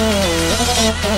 Oh, oh, oh, oh.